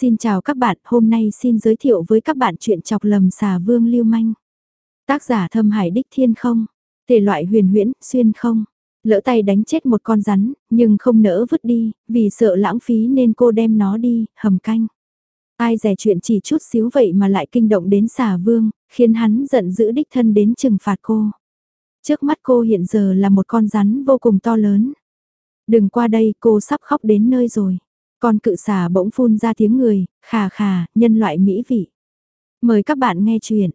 Xin chào các bạn, hôm nay xin giới thiệu với các bạn chuyện chọc lầm xà vương lưu manh. Tác giả thâm hải đích thiên không, thể loại huyền huyễn, xuyên không. Lỡ tay đánh chết một con rắn, nhưng không nỡ vứt đi, vì sợ lãng phí nên cô đem nó đi, hầm canh. Ai rẻ chuyện chỉ chút xíu vậy mà lại kinh động đến xà vương, khiến hắn giận dữ đích thân đến trừng phạt cô. Trước mắt cô hiện giờ là một con rắn vô cùng to lớn. Đừng qua đây, cô sắp khóc đến nơi rồi. Con cự xà bỗng phun ra tiếng người, khà khà, nhân loại mỹ vị. Mời các bạn nghe chuyện.